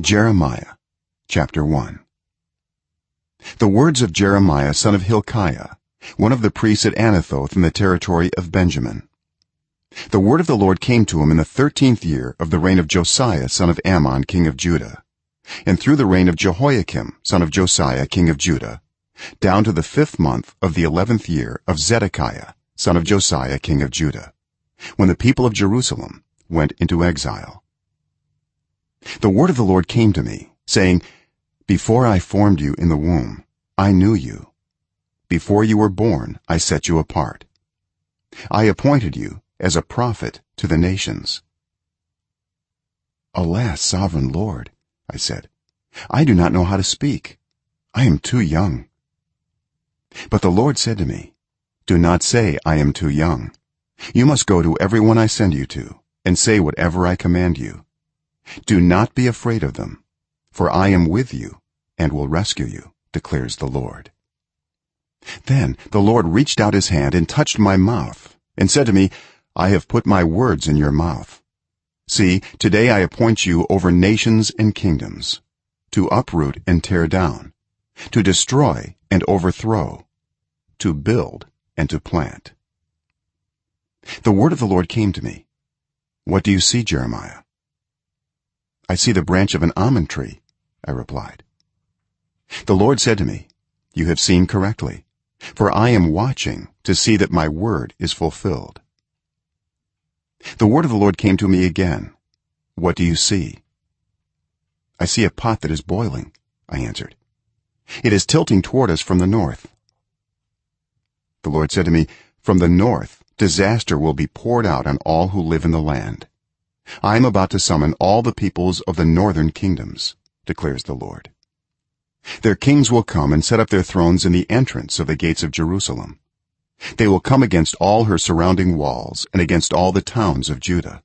jeremiah chapter 1 the words of jeremiah son of hilkiah one of the priests at anathoth in the territory of benjamin. The word of the lord came to him in the 13th year of the reign of josiah son of amon king of judah. And through the reign of jehoiakim son of josiah king of judah down to the 5th month of the 11th year of zedekiah son of josiah king of judah when the people of jerusalem went into exile the word of the lord came to me saying before i formed you in the womb i knew you. Before you were born i set you apart. I appointed you as a prophet to the nations. Alas sovereign lord i said i do not know how to speak. I am too young. But the lord said to me do not say i am too young you must go to everyone i send you to and say whatever i command you do not be afraid of them for i am with you and will rescue you declares the lord. Then the lord reached out his hand and touched my mouth and said to me i have put my words in your mouth. See today i appoint you over nations and kingdoms to uproot and tear down to destroy and overthrow to build and to plant. The word of the lord came to me. What do you see jeremiah i see the branch of an almond tree i replied. The lord said to me you have seen correctly for i am watching to see that my word is fulfilled. The word of the lord came to me again. What do you see? I see a pot that is boiling i answered. It is tilting toward us from the north. The lord said to me from the north disaster will be poured out on all who live in the land i am about to summon all the peoples of the northern kingdoms declares the lord. Their kings will come and set up their thrones in the entrance of the gates of jerusalem. They will come against all her surrounding walls and against all the towns of judah.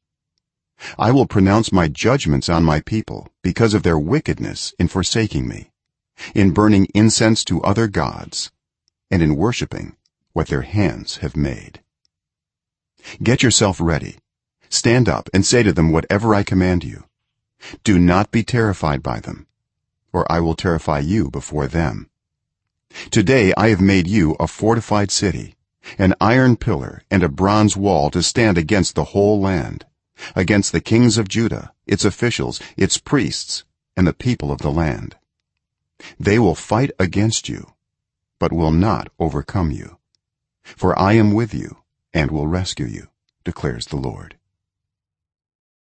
I will pronounce my judgments on my people because of their wickedness in forsaking me in burning incense to other gods and in worshipping what their hands have made. Get yourself ready stand up and say to them whatever i command you. Do not be terrified by them or i will terrify you before them. Today i have made you a fortified city an iron pillar and a bronze wall to stand against the whole land against the kings of judah its officials its priests and the people of the land. They will fight against you but will not overcome you. For i am with you and will rescue you declares the lord